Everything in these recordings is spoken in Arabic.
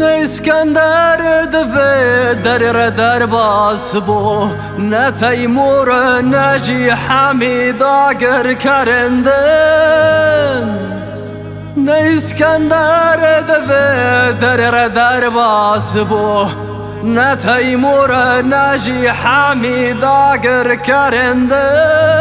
اسكندر دفي در در باسبو نه تیمور نجی حمید آگر کرندن نه اسکندر دفي در در باسبو نه تیمور نجی حمید آگر کرندن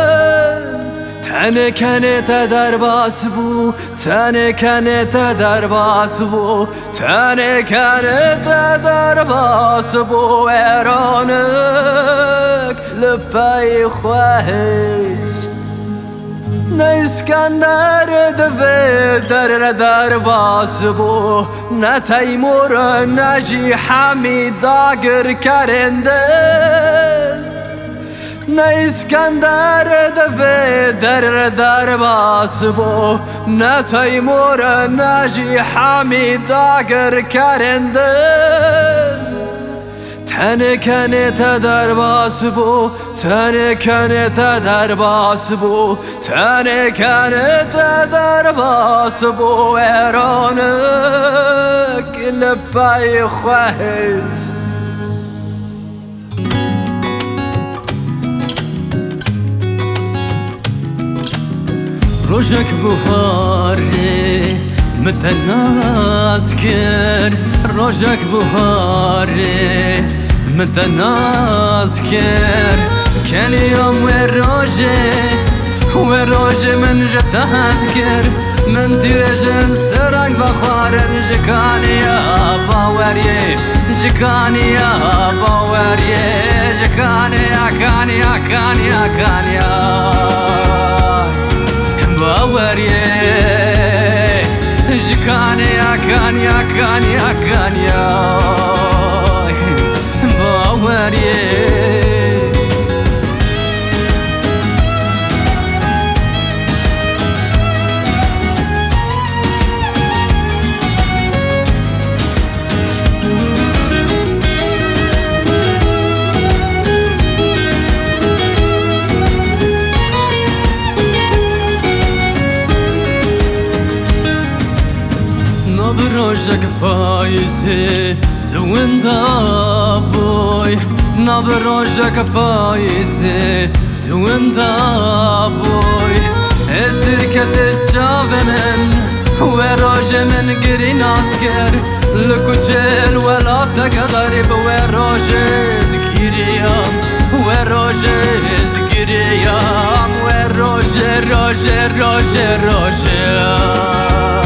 تنه کنه تا در باس بو تنه کنه تا در باس بو تنه کنه تا در باس بو ایرانک لپای خواهشت. نه اسکندر دوه در در باس بو نه تیمور نجی حمید داگر کرنده. نه اسکندر دفه در در باسبو نه تیمور نجی حمید داگر کرنده. تن کنه تا در باسبو تن کنه تا در باسبو تن کنه تا در باسبو ایرانک لپای خواهش روشك بهاري متناس كر روشك بهاري متناس كر كان يوم والروجي والروجي من جد أذكر؟ من تيجن سرق بخار جكاني يا باوري جكاني يا باوري جكاني يا كاني يا كاني يا كاني يا. باوریه جکانیا کانیا کانیا کانیا باوریه روژك فايزي توين بوي. ناب روژك فايزي توين بوي. اسركت الجاب من وروج من قرين اسكر لكوجل ولا تقدر وروج زكريام وروج زكريام وروج روج روج روج, روج.